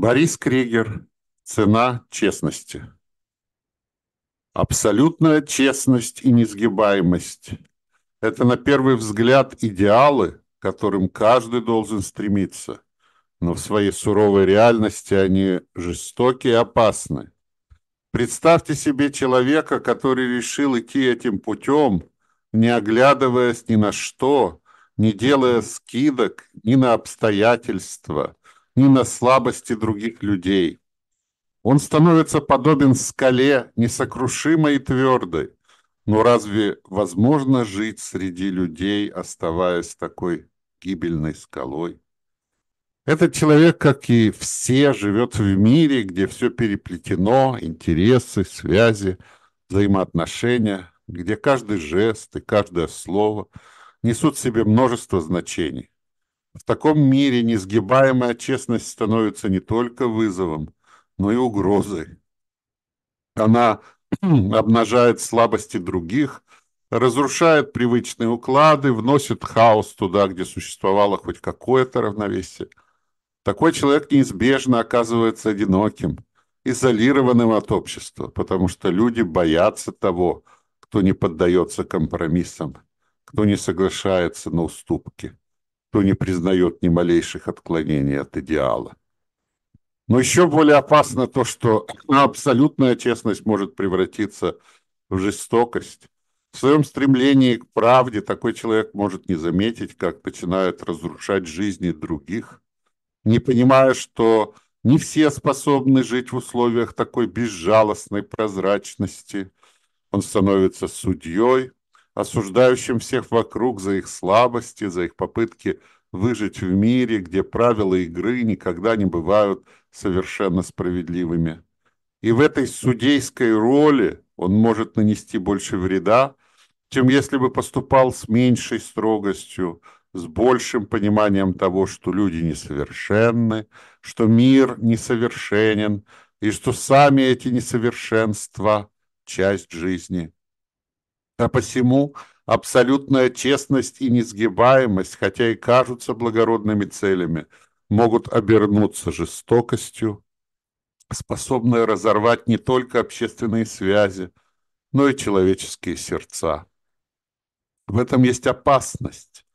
Борис Кригер. Цена честности. Абсолютная честность и несгибаемость – это на первый взгляд идеалы, к которым каждый должен стремиться, но в своей суровой реальности они жестоки и опасны. Представьте себе человека, который решил идти этим путем, не оглядываясь ни на что, не делая скидок ни на обстоятельства, ни на слабости других людей. Он становится подобен скале, несокрушимой и твердой. Но разве возможно жить среди людей, оставаясь такой гибельной скалой? Этот человек, как и все, живет в мире, где все переплетено, интересы, связи, взаимоотношения, где каждый жест и каждое слово несут в себе множество значений. В таком мире несгибаемая честность становится не только вызовом, но и угрозой. Она обнажает слабости других, разрушает привычные уклады, вносит хаос туда, где существовало хоть какое-то равновесие. Такой человек неизбежно оказывается одиноким, изолированным от общества, потому что люди боятся того, кто не поддается компромиссам, кто не соглашается на уступки кто не признает ни малейших отклонений от идеала. Но еще более опасно то, что абсолютная честность может превратиться в жестокость. В своем стремлении к правде такой человек может не заметить, как начинает разрушать жизни других, не понимая, что не все способны жить в условиях такой безжалостной прозрачности. Он становится судьей, осуждающим всех вокруг за их слабости, за их попытки выжить в мире, где правила игры никогда не бывают совершенно справедливыми. И в этой судейской роли он может нанести больше вреда, чем если бы поступал с меньшей строгостью, с большим пониманием того, что люди несовершенны, что мир несовершенен, и что сами эти несовершенства – часть жизни – а посему абсолютная честность и несгибаемость, хотя и кажутся благородными целями, могут обернуться жестокостью, способной разорвать не только общественные связи, но и человеческие сердца. В этом есть опасность.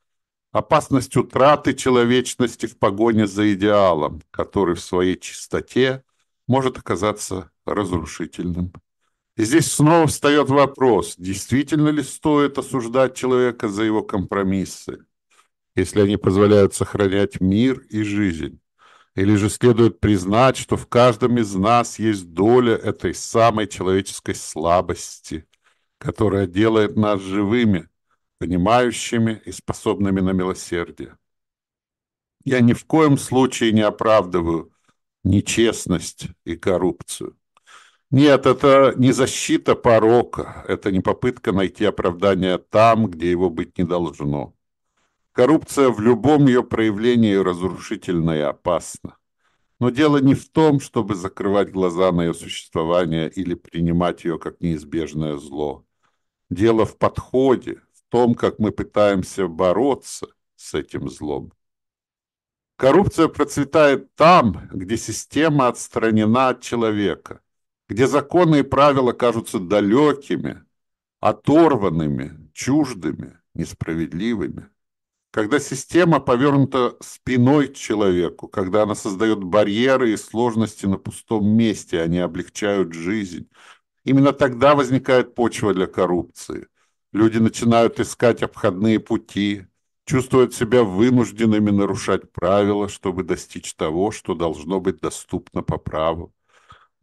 Опасность утраты человечности в погоне за идеалом, который в своей чистоте может оказаться разрушительным. Здесь снова встает вопрос, действительно ли стоит осуждать человека за его компромиссы, если они позволяют сохранять мир и жизнь? Или же следует признать, что в каждом из нас есть доля этой самой человеческой слабости, которая делает нас живыми, понимающими и способными на милосердие? Я ни в коем случае не оправдываю нечестность и коррупцию. Нет, это не защита порока, это не попытка найти оправдание там, где его быть не должно. Коррупция в любом ее проявлении разрушительна и опасна. Но дело не в том, чтобы закрывать глаза на ее существование или принимать ее как неизбежное зло. Дело в подходе, в том, как мы пытаемся бороться с этим злом. Коррупция процветает там, где система отстранена от человека где законы и правила кажутся далекими, оторванными, чуждыми, несправедливыми. Когда система повернута спиной к человеку, когда она создает барьеры и сложности на пустом месте, они облегчают жизнь, именно тогда возникает почва для коррупции. Люди начинают искать обходные пути, чувствуют себя вынужденными нарушать правила, чтобы достичь того, что должно быть доступно по праву.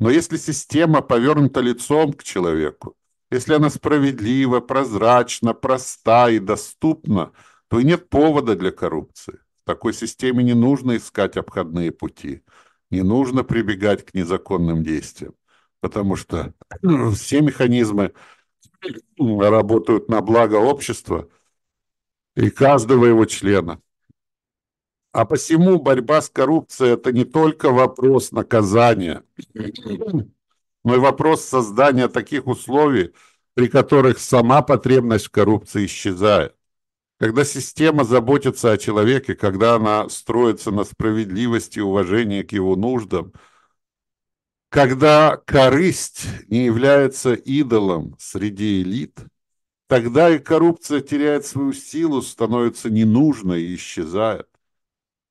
Но если система повернута лицом к человеку, если она справедлива, прозрачна, проста и доступна, то и нет повода для коррупции. В такой системе не нужно искать обходные пути, не нужно прибегать к незаконным действиям, потому что все механизмы работают на благо общества и каждого его члена. А посему борьба с коррупцией – это не только вопрос наказания, но и вопрос создания таких условий, при которых сама потребность в коррупции исчезает. Когда система заботится о человеке, когда она строится на справедливости и уважении к его нуждам, когда корысть не является идолом среди элит, тогда и коррупция теряет свою силу, становится ненужной и исчезает.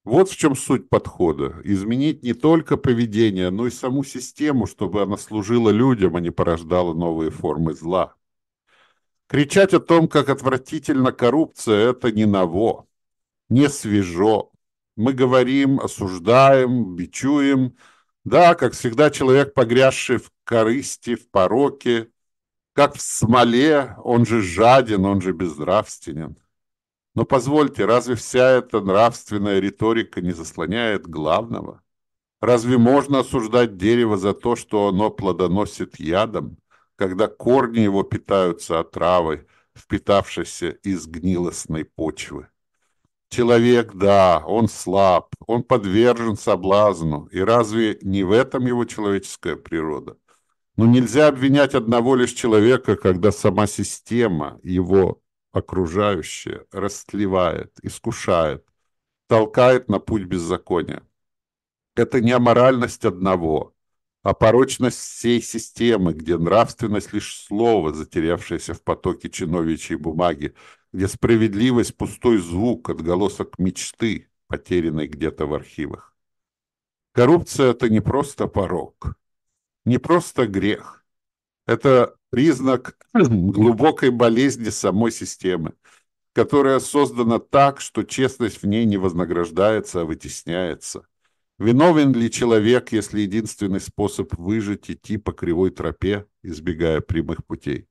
Вот в чем суть подхода. Изменить не только поведение, но и саму систему, чтобы она служила людям, а не порождала новые формы зла. Кричать о том, как отвратительна коррупция, это не ново, не свежо. Мы говорим, осуждаем, бичуем. Да, как всегда, человек, погрязший в корысти, в пороке, как в смоле, он же жаден, он же безнравственен. Но позвольте, разве вся эта нравственная риторика не заслоняет главного? Разве можно осуждать дерево за то, что оно плодоносит ядом, когда корни его питаются отравой, впитавшейся из гнилостной почвы? Человек, да, он слаб, он подвержен соблазну, и разве не в этом его человеческая природа? Но нельзя обвинять одного лишь человека, когда сама система, его окружающее растлевает, искушает, толкает на путь беззакония. Это не аморальность одного, а порочность всей системы, где нравственность лишь слово, затерявшееся в потоке чиновичьей бумаги, где справедливость – пустой звук, отголосок мечты, потерянной где-то в архивах. Коррупция – это не просто порог, не просто грех. Это признак глубокой болезни самой системы, которая создана так, что честность в ней не вознаграждается, а вытесняется. Виновен ли человек, если единственный способ выжить – идти по кривой тропе, избегая прямых путей?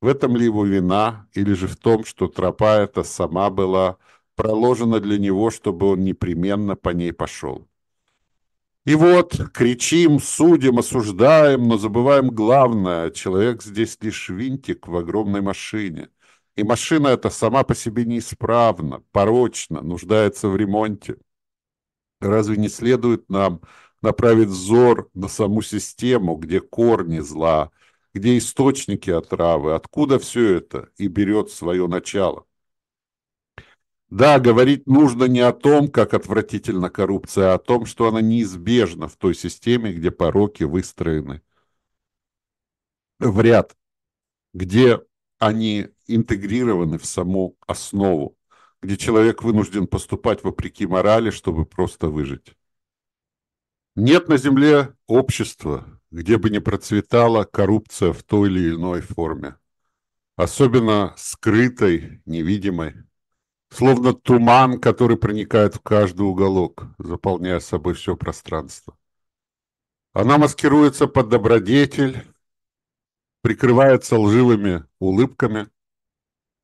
В этом ли его вина, или же в том, что тропа эта сама была проложена для него, чтобы он непременно по ней пошел? И вот кричим, судим, осуждаем, но забываем главное. Человек здесь лишь винтик в огромной машине. И машина эта сама по себе неисправна, порочна, нуждается в ремонте. Разве не следует нам направить взор на саму систему, где корни зла, где источники отравы, откуда все это и берет свое начало? Да, говорить нужно не о том, как отвратительна коррупция, а о том, что она неизбежна в той системе, где пороки выстроены в ряд, где они интегрированы в саму основу, где человек вынужден поступать вопреки морали, чтобы просто выжить. Нет на Земле общества, где бы не процветала коррупция в той или иной форме, особенно скрытой, невидимой словно туман, который проникает в каждый уголок, заполняя собой все пространство. Она маскируется под добродетель, прикрывается лживыми улыбками,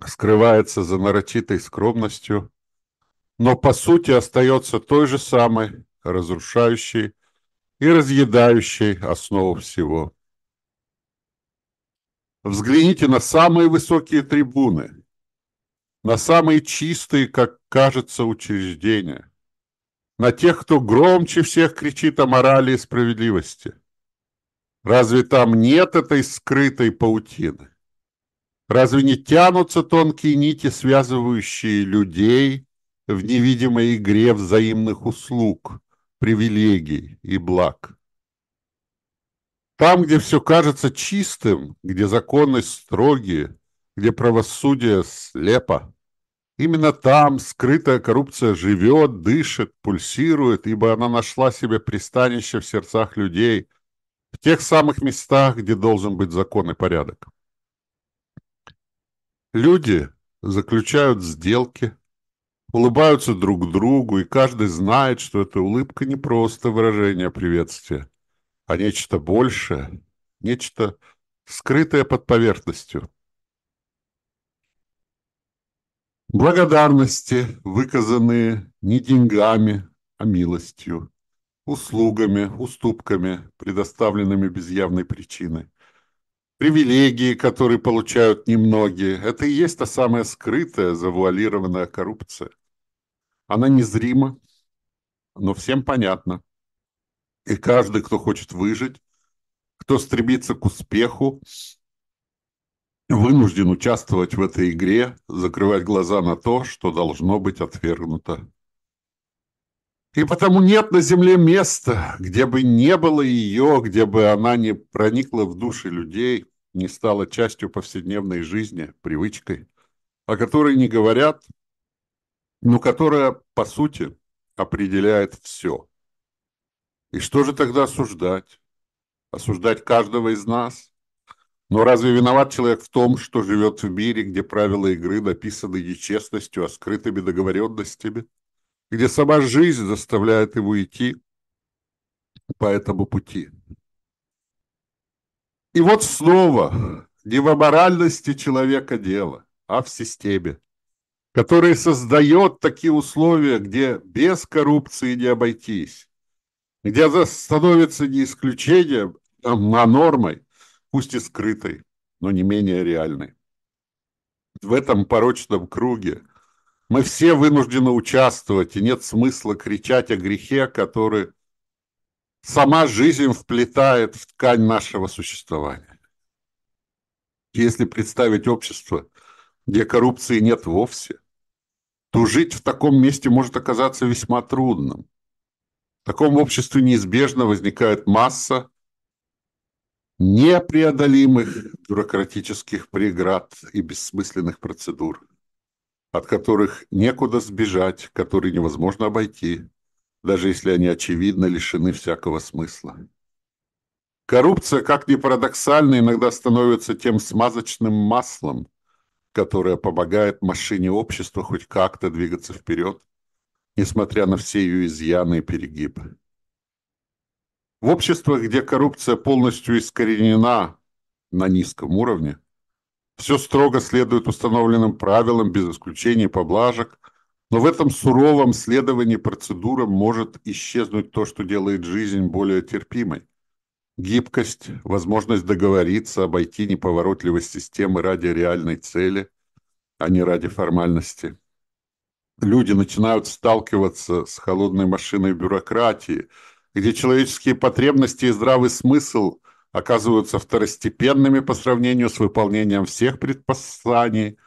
скрывается за нарочитой скромностью, но по сути остается той же самой, разрушающей и разъедающей основу всего. Взгляните на самые высокие трибуны, на самые чистые, как кажется, учреждения, на тех, кто громче всех кричит о морали и справедливости. Разве там нет этой скрытой паутины? Разве не тянутся тонкие нити, связывающие людей в невидимой игре взаимных услуг, привилегий и благ? Там, где все кажется чистым, где законы строгие, где правосудие слепо. Именно там скрытая коррупция живет, дышит, пульсирует, ибо она нашла себе пристанище в сердцах людей, в тех самых местах, где должен быть закон и порядок. Люди заключают сделки, улыбаются друг другу, и каждый знает, что эта улыбка не просто выражение приветствия, а нечто большее, нечто скрытое под поверхностью. Благодарности, выказанные не деньгами, а милостью, услугами, уступками, предоставленными без явной причины. Привилегии, которые получают немногие, это и есть та самая скрытая, завуалированная коррупция. Она незрима, но всем понятна. И каждый, кто хочет выжить, кто стремится к успеху, вынужден участвовать в этой игре, закрывать глаза на то, что должно быть отвергнуто. И потому нет на земле места, где бы не было ее, где бы она не проникла в души людей, не стала частью повседневной жизни, привычкой, о которой не говорят, но которая, по сути, определяет все. И что же тогда осуждать? Осуждать каждого из нас? Но разве виноват человек в том, что живет в мире, где правила игры написаны нечестностью, а скрытыми договоренностями? где сама жизнь заставляет его идти по этому пути. И вот снова не в аморальности человека дело, а в системе, которая создает такие условия, где без коррупции не обойтись, где становится не исключением, а нормой, пусть и скрытой, но не менее реальной. В этом порочном круге мы все вынуждены участвовать, и нет смысла кричать о грехе, который сама жизнь вплетает в ткань нашего существования. Если представить общество, где коррупции нет вовсе, то жить в таком месте может оказаться весьма трудным. В таком обществе неизбежно возникает масса непреодолимых бюрократических преград и бессмысленных процедур от которых некуда сбежать, которые невозможно обойти, даже если они очевидно лишены всякого смысла. Коррупция, как ни парадоксально, иногда становится тем смазочным маслом, которое помогает машине общества хоть как-то двигаться вперед, несмотря на все ее изъяны и перегибы. В обществах, где коррупция полностью искоренена на низком уровне, все строго следует установленным правилам, без исключения поблажек. Но в этом суровом следовании процедурам может исчезнуть то, что делает жизнь более терпимой. Гибкость, возможность договориться, обойти неповоротливость системы ради реальной цели, а не ради формальности. Люди начинают сталкиваться с холодной машиной бюрократии, где человеческие потребности и здравый смысл оказываются второстепенными по сравнению с выполнением всех предпосланий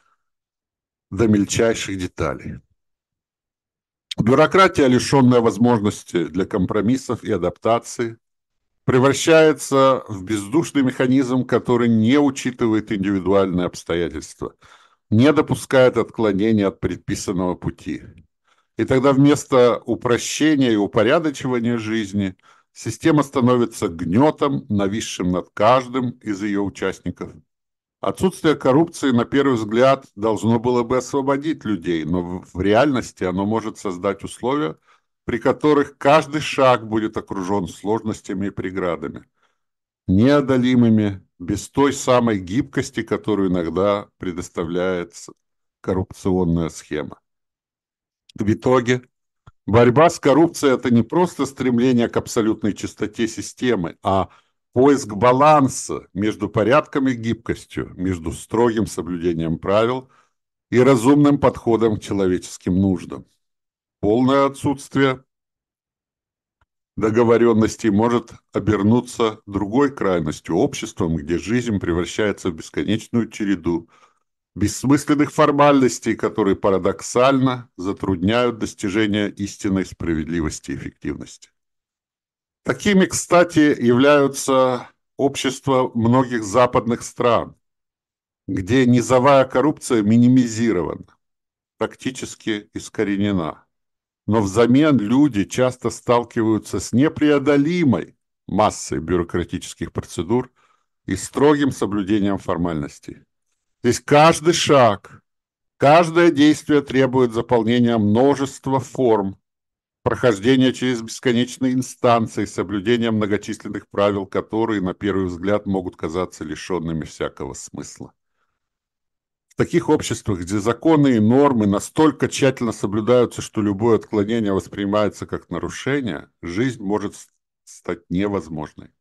до мельчайших деталей. Бюрократия, лишенная возможности для компромиссов и адаптации, превращается в бездушный механизм, который не учитывает индивидуальные обстоятельства, не допускает отклонения от предписанного пути. И тогда вместо упрощения и упорядочивания жизни – Система становится гнетом, нависшим над каждым из ее участников. Отсутствие коррупции, на первый взгляд, должно было бы освободить людей, но в реальности оно может создать условия, при которых каждый шаг будет окружен сложностями и преградами, неодолимыми, без той самой гибкости, которую иногда предоставляет коррупционная схема. В итоге Борьба с коррупцией – это не просто стремление к абсолютной чистоте системы, а поиск баланса между порядком и гибкостью, между строгим соблюдением правил и разумным подходом к человеческим нуждам. Полное отсутствие договоренности может обернуться другой крайностью – обществом, где жизнь превращается в бесконечную череду – бессмысленных формальностей, которые парадоксально затрудняют достижение истинной справедливости и эффективности. Такими, кстати, являются общества многих западных стран, где низовая коррупция минимизирована, практически искоренена. Но взамен люди часто сталкиваются с непреодолимой массой бюрократических процедур и строгим соблюдением формальностей. Здесь каждый шаг, каждое действие требует заполнения множества форм, прохождения через бесконечные инстанции, соблюдения многочисленных правил, которые, на первый взгляд, могут казаться лишенными всякого смысла. В таких обществах, где законы и нормы настолько тщательно соблюдаются, что любое отклонение воспринимается как нарушение, жизнь может стать невозможной.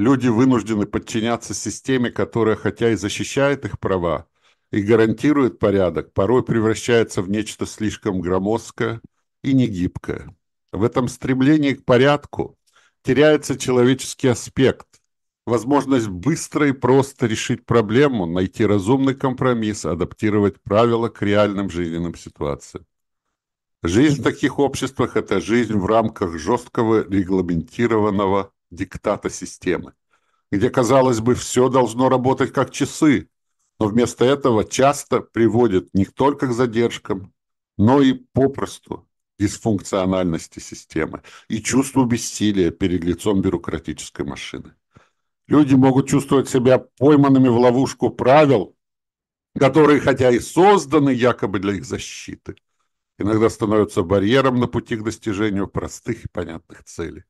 Люди вынуждены подчиняться системе, которая, хотя и защищает их права и гарантирует порядок, порой превращается в нечто слишком громоздкое и негибкое. В этом стремлении к порядку теряется человеческий аспект, возможность быстро и просто решить проблему, найти разумный компромисс, адаптировать правила к реальным жизненным ситуациям. Жизнь в таких обществах – это жизнь в рамках жесткого регламентированного диктата системы, где, казалось бы, все должно работать как часы, но вместо этого часто приводит не только к задержкам, но и попросту дисфункциональности системы и чувству бессилия перед лицом бюрократической машины. Люди могут чувствовать себя пойманными в ловушку правил, которые, хотя и созданы якобы для их защиты – иногда становятся барьером на пути к достижению простых и понятных целей.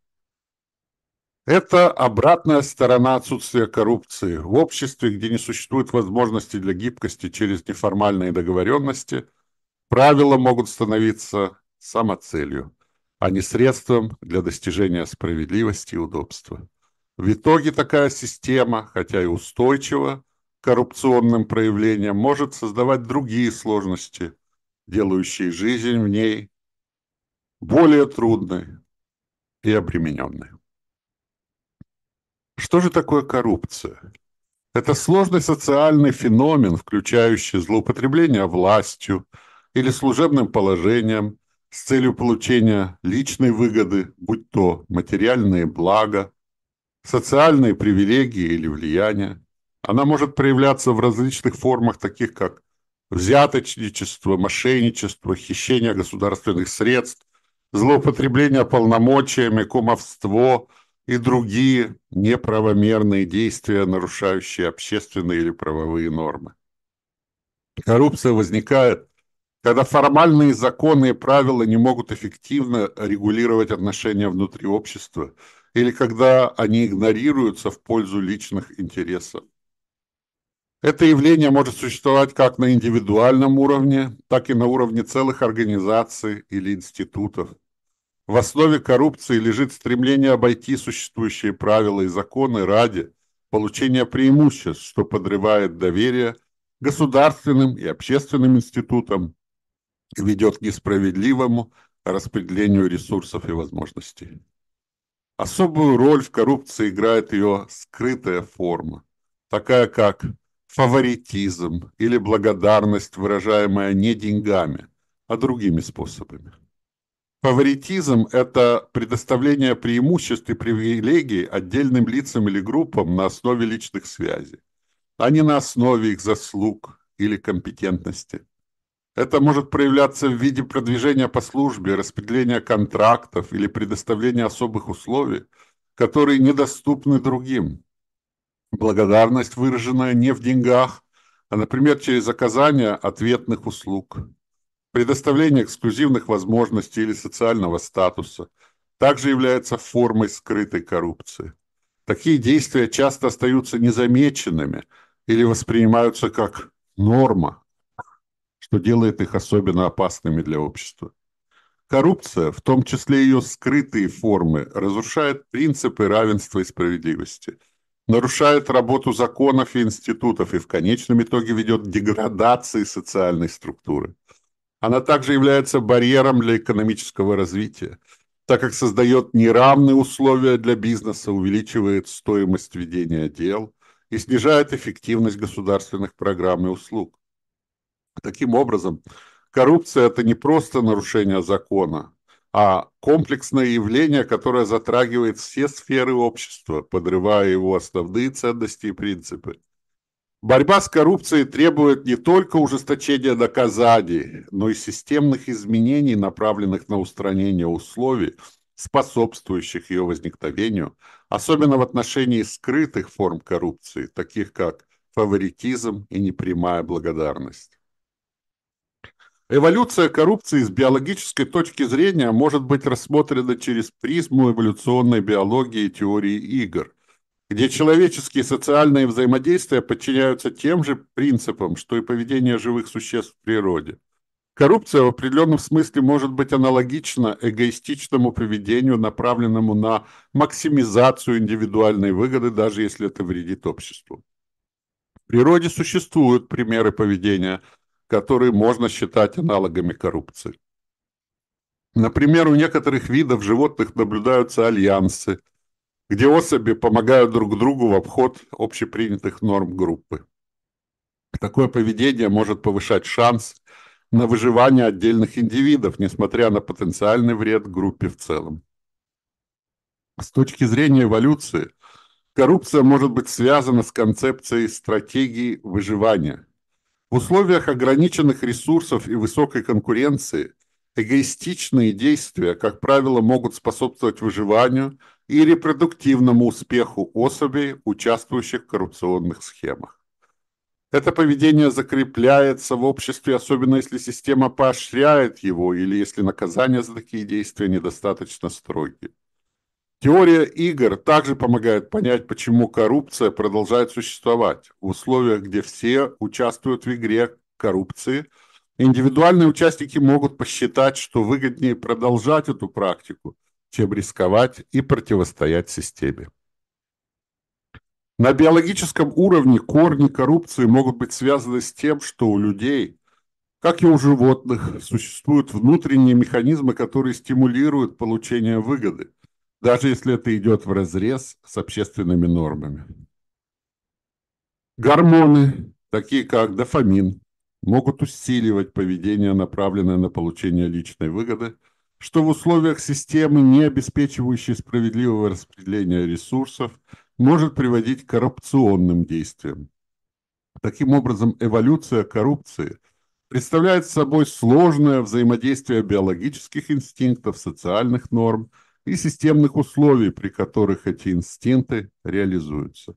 Это обратная сторона отсутствия коррупции. В обществе, где не существует возможности для гибкости через неформальные договоренности, правила могут становиться самоцелью, а не средством для достижения справедливости и удобства. В итоге такая система, хотя и устойчива коррупционным проявлениям, может создавать другие сложности, делающие жизнь в ней более трудной и обремененной. Что же такое коррупция? Это сложный социальный феномен, включающий злоупотребление властью или служебным положением с целью получения личной выгоды, будь то материальные блага, социальные привилегии или влияния. Она может проявляться в различных формах, таких как взяточничество, мошенничество, хищение государственных средств, злоупотребление полномочиями, кумовство и другие неправомерные действия, нарушающие общественные или правовые нормы. Коррупция возникает, когда формальные законы и правила не могут эффективно регулировать отношения внутри общества или когда они игнорируются в пользу личных интересов. Это явление может существовать как на индивидуальном уровне, так и на уровне целых организаций или институтов. В основе коррупции лежит стремление обойти существующие правила и законы ради получения преимуществ, что подрывает доверие государственным и общественным институтам и ведет к несправедливому распределению ресурсов и возможностей. Особую роль в коррупции играет ее скрытая форма, такая как фаворитизм или благодарность, выражаемая не деньгами, а другими способами. Фаворитизм – это предоставление преимуществ и привилегий отдельным лицам или группам на основе личных связей, а не на основе их заслуг или компетентности. Это может проявляться в виде продвижения по службе, распределения контрактов или предоставления особых условий, которые недоступны другим, Благодарность, выраженная не в деньгах, а, например, через оказание ответных услуг, предоставление эксклюзивных возможностей или социального статуса, также является формой скрытой коррупции. Такие действия часто остаются незамеченными или воспринимаются как норма, что делает их особенно опасными для общества. Коррупция, в том числе ее скрытые формы, разрушает принципы равенства и справедливости – нарушает работу законов и институтов и в конечном итоге ведет к деградации социальной структуры. Она также является барьером для экономического развития, так как создает неравные условия для бизнеса, увеличивает стоимость ведения дел и снижает эффективность государственных программ и услуг. Таким образом, коррупция – это не просто нарушение закона, а комплексное явление, которое затрагивает все сферы общества, подрывая его основные ценности и принципы. Борьба с коррупцией требует не только ужесточения наказаний, но и системных изменений, направленных на устранение условий, способствующих ее возникновению, особенно в отношении скрытых форм коррупции, таких как фаворитизм и непрямая благодарность. Эволюция коррупции с биологической точки зрения может быть рассмотрена через призму эволюционной биологии и теории игр, где человеческие социальные взаимодействия подчиняются тем же принципам, что и поведение живых существ в природе. Коррупция в определенном смысле может быть аналогична эгоистичному поведению, направленному на максимизацию индивидуальной выгоды, даже если это вредит обществу. В природе существуют примеры поведения – которые можно считать аналогами коррупции. Например, у некоторых видов животных наблюдаются альянсы, где особи помогают друг другу в обход общепринятых норм группы. Такое поведение может повышать шанс на выживание отдельных индивидов, несмотря на потенциальный вред группе в целом. С точки зрения эволюции, коррупция может быть связана с концепцией стратегии выживания. В условиях ограниченных ресурсов и высокой конкуренции эгоистичные действия, как правило, могут способствовать выживанию и репродуктивному успеху особей, участвующих в коррупционных схемах. Это поведение закрепляется в обществе, особенно если система поощряет его или если наказания за такие действия недостаточно строгие. Теория игр также помогает понять, почему коррупция продолжает существовать. В условиях, где все участвуют в игре коррупции, индивидуальные участники могут посчитать, что выгоднее продолжать эту практику, чем рисковать и противостоять системе. На биологическом уровне корни коррупции могут быть связаны с тем, что у людей, как и у животных, существуют внутренние механизмы, которые стимулируют получение выгоды, даже если это идет в разрез с общественными нормами. Гормоны, такие как дофамин, могут усиливать поведение, направленное на получение личной выгоды, что в условиях системы, не обеспечивающей справедливого распределения ресурсов, может приводить к коррупционным действиям. Таким образом, эволюция коррупции представляет собой сложное взаимодействие биологических инстинктов, социальных норм и системных условий, при которых эти инстинкты реализуются.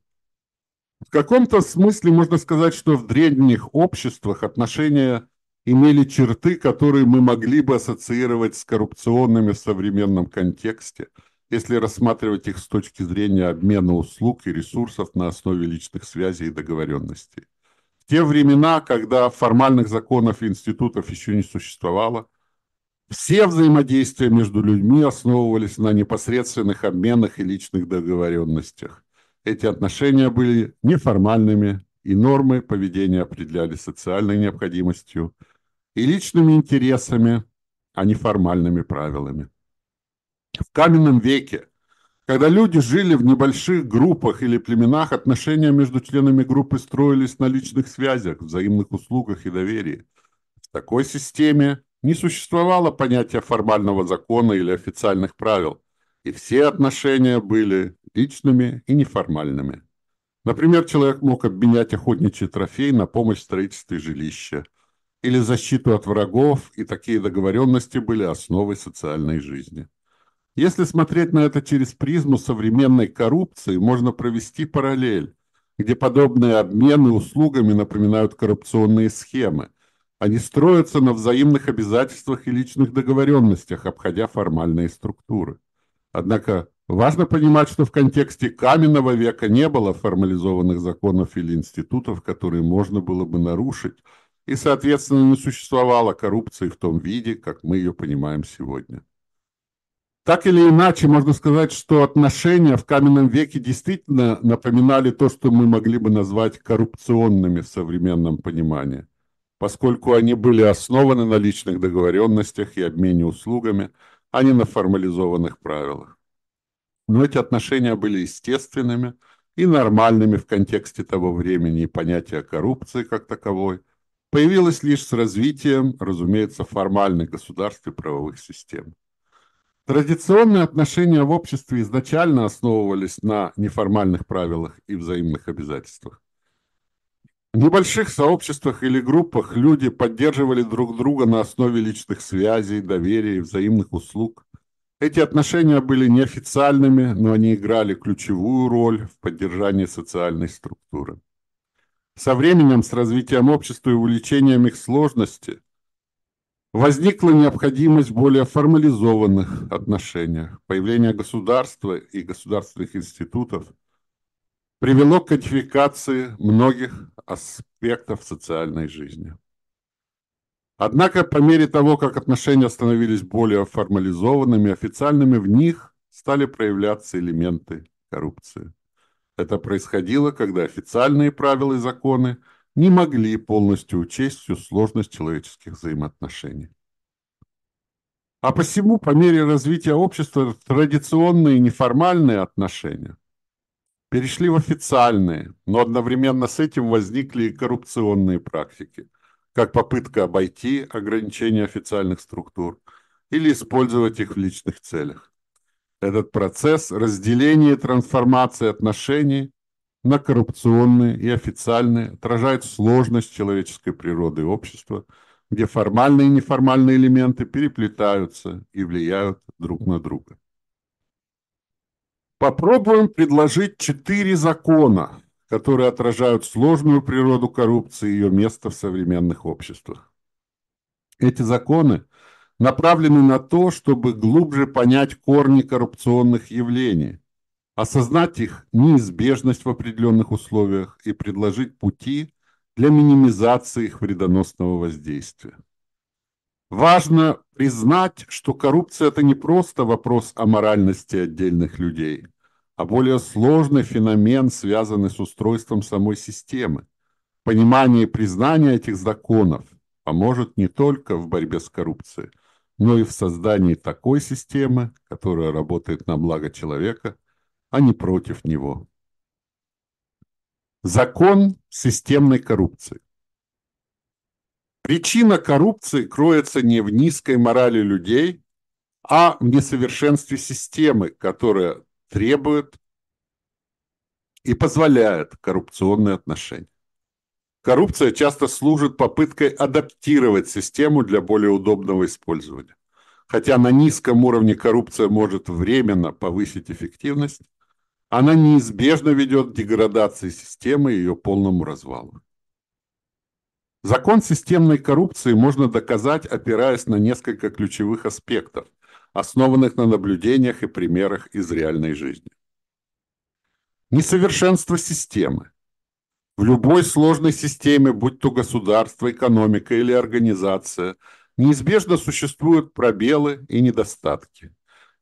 В каком-то смысле можно сказать, что в древних обществах отношения имели черты, которые мы могли бы ассоциировать с коррупционными в современном контексте – если рассматривать их с точки зрения обмена услуг и ресурсов на основе личных связей и договоренностей. В те времена, когда формальных законов и институтов еще не существовало, все взаимодействия между людьми основывались на непосредственных обменах и личных договоренностях. Эти отношения были неформальными, и нормы поведения определялись социальной необходимостью и личными интересами, а не формальными правилами. В каменном веке, когда люди жили в небольших группах или племенах, отношения между членами группы строились на личных связях, взаимных услугах и доверии. В такой системе не существовало понятия формального закона или официальных правил, и все отношения были личными и неформальными. Например, человек мог обменять охотничий трофей на помощь в строительстве жилища или защиту от врагов, и такие договоренности были основой социальной жизни. Если смотреть на это через призму современной коррупции, можно провести параллель, где подобные обмены услугами напоминают коррупционные схемы. Они строятся на взаимных обязательствах и личных договоренностях, обходя формальные структуры. Однако важно понимать, что в контексте каменного века не было формализованных законов или институтов, которые можно было бы нарушить, и, соответственно, не существовало коррупции в том виде, как мы ее понимаем сегодня. Так или иначе, можно сказать, что отношения в каменном веке действительно напоминали то, что мы могли бы назвать коррупционными в современном понимании, поскольку они были основаны на личных договоренностях и обмене услугами, а не на формализованных правилах. Но эти отношения были естественными и нормальными в контексте того времени, и понятие коррупции как таковой появилось лишь с развитием, разумеется, формальных государств и правовых систем. Традиционные отношения в обществе изначально основывались на неформальных правилах и взаимных обязательствах. В небольших сообществах или группах люди поддерживали друг друга на основе личных связей, доверия и взаимных услуг. Эти отношения были неофициальными, но они играли ключевую роль в поддержании социальной структуры. Со временем, с развитием общества и увеличением их сложности – Возникла необходимость в более формализованных отношениях. Появление государства и государственных институтов привело к кодификации многих аспектов социальной жизни. Однако по мере того, как отношения становились более формализованными, официальными, в них стали проявляться элементы коррупции. Это происходило, когда официальные правила и законы – не могли полностью учесть всю сложность человеческих взаимоотношений. А посему, по мере развития общества, традиционные неформальные отношения перешли в официальные, но одновременно с этим возникли и коррупционные практики, как попытка обойти ограничения официальных структур или использовать их в личных целях. Этот процесс разделения и трансформации отношений на коррупционные и официальные отражает сложность человеческой природы и общества, где формальные и неформальные элементы переплетаются и влияют друг на друга. Попробуем предложить четыре закона, которые отражают сложную природу коррупции и ее место в современных обществах. Эти законы направлены на то, чтобы глубже понять корни коррупционных явлений, осознать их неизбежность в определенных условиях и предложить пути для минимизации их вредоносного воздействия. Важно признать, что коррупция – это не просто вопрос о моральности отдельных людей, а более сложный феномен, связанный с устройством самой системы. Понимание и признание этих законов поможет не только в борьбе с коррупцией, но и в создании такой системы, которая работает на благо человека, а не против него. Закон системной коррупции. Причина коррупции кроется не в низкой морали людей, а в несовершенстве системы, которая требует и позволяет коррупционные отношения. Коррупция часто служит попыткой адаптировать систему для более удобного использования. Хотя на низком уровне коррупция может временно повысить эффективность, она неизбежно ведет к деградации системы и ее полному развалу. Закон системной коррупции можно доказать, опираясь на несколько ключевых аспектов, основанных на наблюдениях и примерах из реальной жизни. Несовершенство системы. В любой сложной системе, будь то государство, экономика или организация, неизбежно существуют пробелы и недостатки.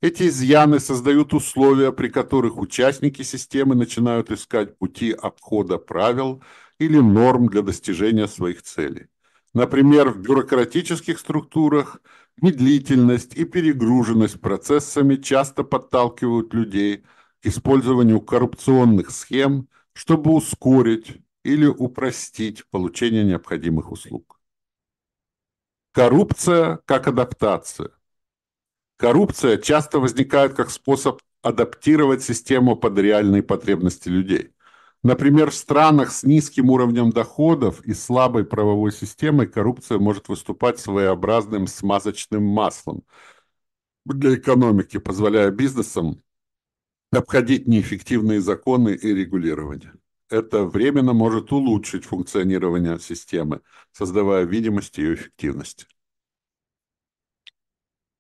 Эти изъяны создают условия, при которых участники системы начинают искать пути обхода правил или норм для достижения своих целей. Например, в бюрократических структурах медлительность и перегруженность процессами часто подталкивают людей к использованию коррупционных схем, чтобы ускорить или упростить получение необходимых услуг. Коррупция как адаптация. Коррупция часто возникает как способ адаптировать систему под реальные потребности людей. Например, в странах с низким уровнем доходов и слабой правовой системой коррупция может выступать своеобразным смазочным маслом для экономики, позволяя бизнесам обходить неэффективные законы и регулирование. Это временно может улучшить функционирование системы, создавая видимость ее эффективности.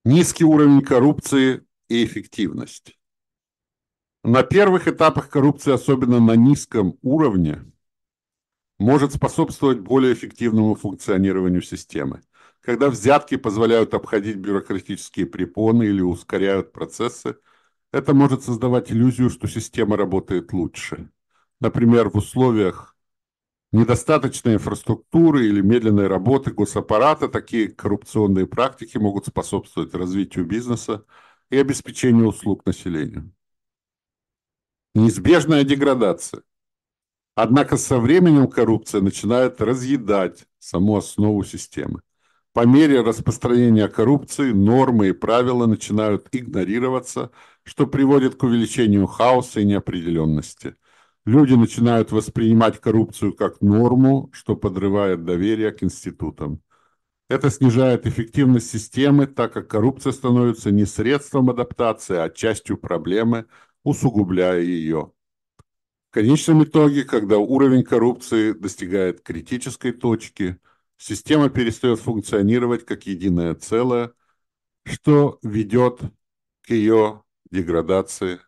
Низкий уровень коррупции и эффективность. На первых этапах коррупции, особенно на низком уровне, может способствовать более эффективному функционированию системы. Когда взятки позволяют обходить бюрократические препоны или ускоряют процессы, это может создавать иллюзию, что система работает лучше. Например, в условиях недостаточной инфраструктуры или медленной работы госаппарата такие коррупционные практики могут способствовать развитию бизнеса и обеспечению услуг населению. Неизбежная деградация. Однако со временем коррупция начинает разъедать саму основу системы. По мере распространения коррупции нормы и правила начинают игнорироваться, что приводит к увеличению хаоса и неопределенности – Люди начинают воспринимать коррупцию как норму, что подрывает доверие к институтам. Это снижает эффективность системы, так как коррупция становится не средством адаптации, а частью проблемы, усугубляя ее. В конечном итоге, когда уровень коррупции достигает критической точки, система перестает функционировать как единое целое, что ведет к ее деградации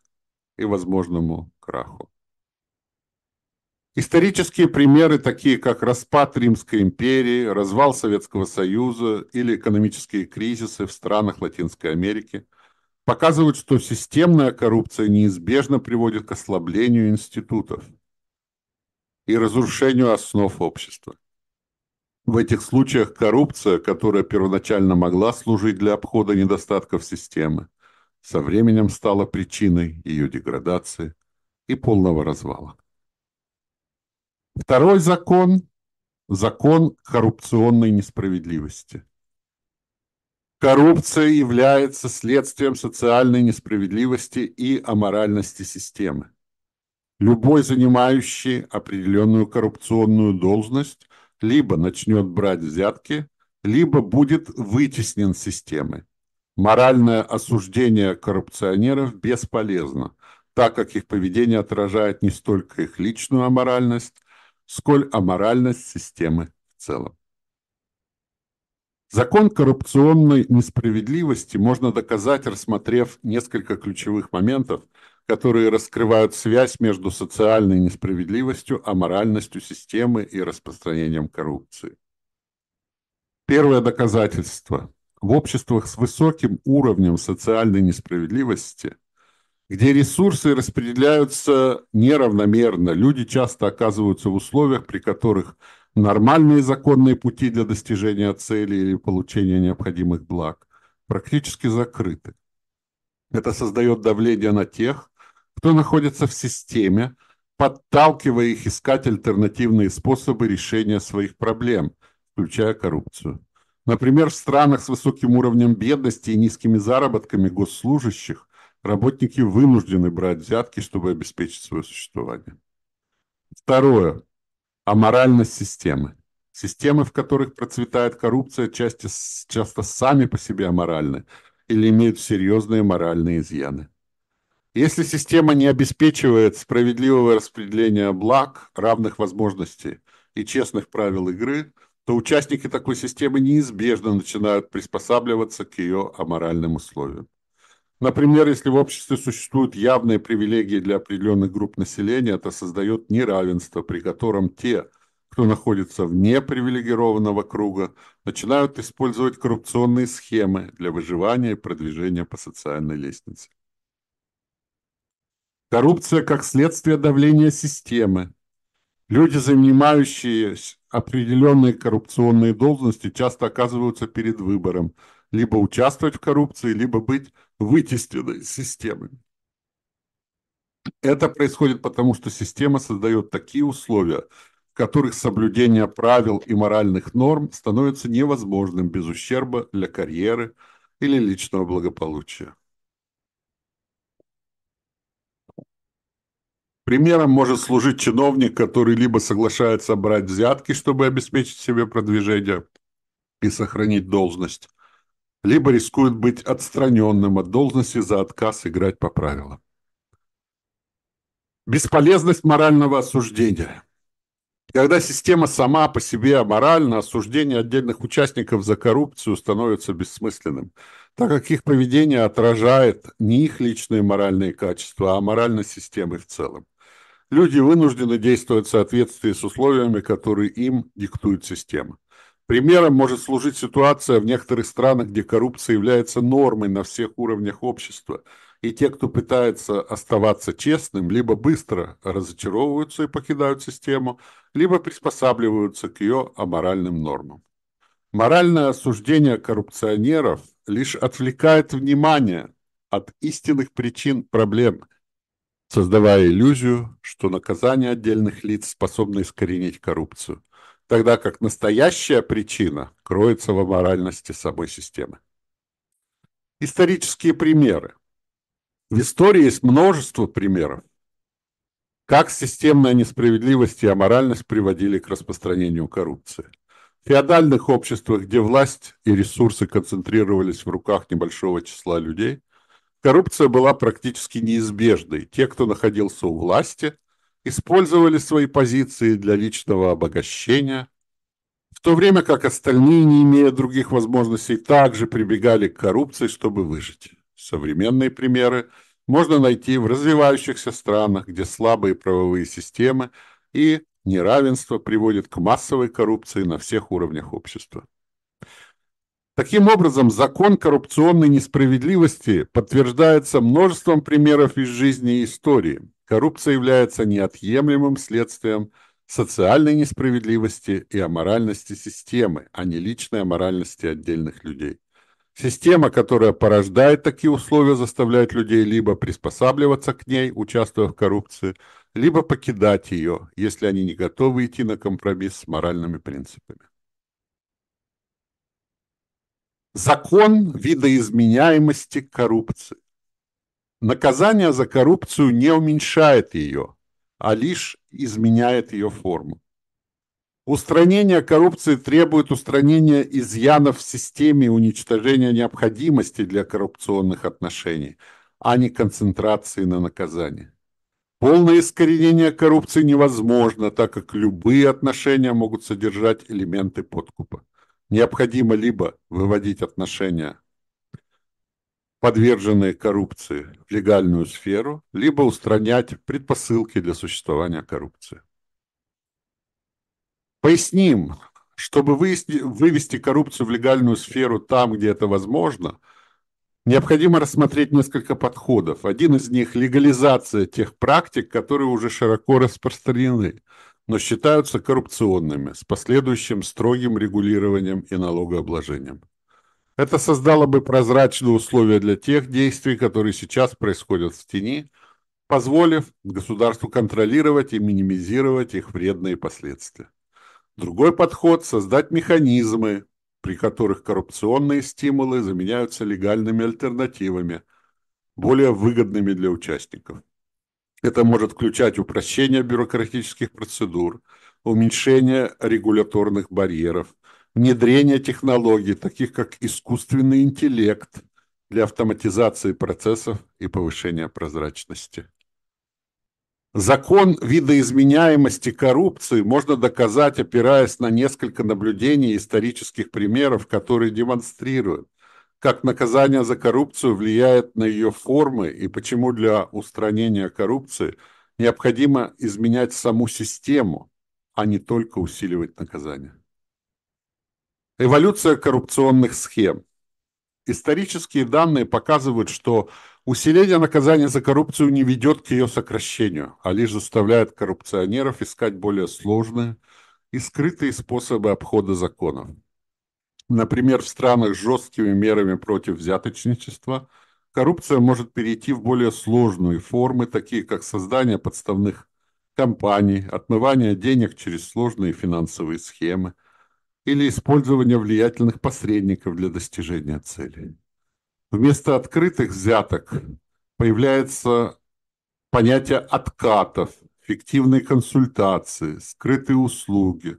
и возможному краху. Исторические примеры, такие как распад Римской империи, развал Советского Союза или экономические кризисы в странах Латинской Америки, показывают, что системная коррупция неизбежно приводит к ослаблению институтов и разрушению основ общества. В этих случаях коррупция, которая первоначально могла служить для обхода недостатков системы, со временем стала причиной ее деградации и полного развала. Второй закон – закон коррупционной несправедливости. Коррупция является следствием социальной несправедливости и аморальности системы. Любой занимающий определенную коррупционную должность либо начнет брать взятки, либо будет вытеснен системой. Моральное осуждение коррупционеров бесполезно, так как их поведение отражает не столько их личную аморальность, сколь аморальность системы в целом. Закон коррупционной несправедливости можно доказать, рассмотрев несколько ключевых моментов, которые раскрывают связь между социальной несправедливостью, аморальностью системы и распространением коррупции. Первое доказательство. В обществах с высоким уровнем социальной несправедливости, где ресурсы распределяются неравномерно, люди часто оказываются в условиях, при которых нормальные законные пути для достижения цели или получения необходимых благ практически закрыты. Это создает давление на тех, кто находится в системе, подталкивая их искать альтернативные способы решения своих проблем, включая коррупцию. Например, в странах с высоким уровнем бедности и низкими заработками госслужащих работники вынуждены брать взятки, чтобы обеспечить свое существование. Второе. Аморальность системы. Системы, в которых процветает коррупция, часто, часто сами по себе аморальны или имеют серьезные моральные изъяны. Если система не обеспечивает справедливого распределения благ, равных возможностей и честных правил игры, то участники такой системы неизбежно начинают приспосабливаться к ее аморальным условиям. Например, если в обществе существуют явные привилегии для определенных групп населения, это создает неравенство, при котором те, кто находится вне привилегированного круга, начинают использовать коррупционные схемы для выживания и продвижения по социальной лестнице. Коррупция как следствие давления системы. Люди, занимающие определенные коррупционные должности, часто оказываются перед выбором либо участвовать в коррупции, либо быть вытеснены системы. Это происходит потому, что система создает такие условия, в которых соблюдение правил и моральных норм становится невозможным без ущерба для карьеры или личного благополучия. Примером может служить чиновник, который либо соглашается брать взятки, чтобы обеспечить себе продвижение и сохранить должность, либо рискует быть отстраненным от должности за отказ играть по правилам. Бесполезность морального осуждения. Когда система сама по себе аморальна, осуждение отдельных участников за коррупцию становится бессмысленным, так как их поведение отражает не их личные моральные качества, а моральность системы в целом. Люди вынуждены действовать в соответствии с условиями, которые им диктует система. Примером может служить ситуация в некоторых странах, где коррупция является нормой на всех уровнях общества, и те, кто пытается оставаться честным, либо быстро разочаровываются и покидают систему, либо приспосабливаются к ее аморальным нормам. Моральное осуждение коррупционеров лишь отвлекает внимание от истинных причин проблем – создавая иллюзию, что наказание отдельных лиц способно искоренить коррупцию, тогда как настоящая причина кроется в аморальности самой системы. Исторические примеры. В истории есть множество примеров, как системная несправедливость и аморальность приводили к распространению коррупции. В феодальных обществах, где власть и ресурсы концентрировались в руках небольшого числа людей – Коррупция была практически неизбежной. Те, кто находился у власти, использовали свои позиции для личного обогащения, в то время как остальные, не имея других возможностей, также прибегали к коррупции, чтобы выжить. Современные примеры можно найти в развивающихся странах, где слабые правовые системы и неравенство приводят к массовой коррупции на всех уровнях общества. Таким образом, закон коррупционной несправедливости подтверждается множеством примеров из жизни и истории. Коррупция является неотъемлемым следствием социальной несправедливости и аморальности системы, а не личной аморальности отдельных людей. Система, которая порождает такие условия, заставляет людей либо приспосабливаться к ней, участвуя в коррупции, либо покидать ее, если они не готовы идти на компромисс с моральными принципами. Закон видоизменяемости коррупции. Наказание за коррупцию не уменьшает ее, а лишь изменяет ее форму. Устранение коррупции требует устранения изъянов в системе уничтожения необходимости для коррупционных отношений, а не концентрации на наказании. Полное искоренение коррупции невозможно, так как любые отношения могут содержать элементы подкупа. Необходимо либо выводить отношения, подверженные коррупции, в легальную сферу, либо устранять предпосылки для существования коррупции. Поясним, чтобы вывести коррупцию в легальную сферу там, где это возможно, необходимо рассмотреть несколько подходов. Один из них – легализация тех практик, которые уже широко распространены, но считаются коррупционными, с последующим строгим регулированием и налогообложением. Это создало бы прозрачные условия для тех действий, которые сейчас происходят в тени, позволив государству контролировать и минимизировать их вредные последствия. Другой подход – создать механизмы, при которых коррупционные стимулы заменяются легальными альтернативами, более выгодными для участников. Это может включать упрощение бюрократических процедур, уменьшение регуляторных барьеров, внедрение технологий, таких как искусственный интеллект, для автоматизации процессов и повышения прозрачности. Закон видоизменяемости коррупции можно доказать, опираясь на несколько наблюдений и исторических примеров, которые демонстрируют, как наказание за коррупцию влияет на ее формы и почему для устранения коррупции необходимо изменять саму систему, а не только усиливать наказание. Эволюция коррупционных схем. Исторические данные показывают, что Усиление наказания за коррупцию не ведет к ее сокращению, а лишь заставляет коррупционеров искать более сложные и скрытые способы обхода законов. Например, в странах с жесткими мерами против взяточничества коррупция может перейти в более сложные формы, такие как создание подставных компаний, отмывание денег через сложные финансовые схемы или использование влиятельных посредников для достижения целей. Вместо открытых взяток появляется понятие откатов, фиктивные консультации, скрытые услуги.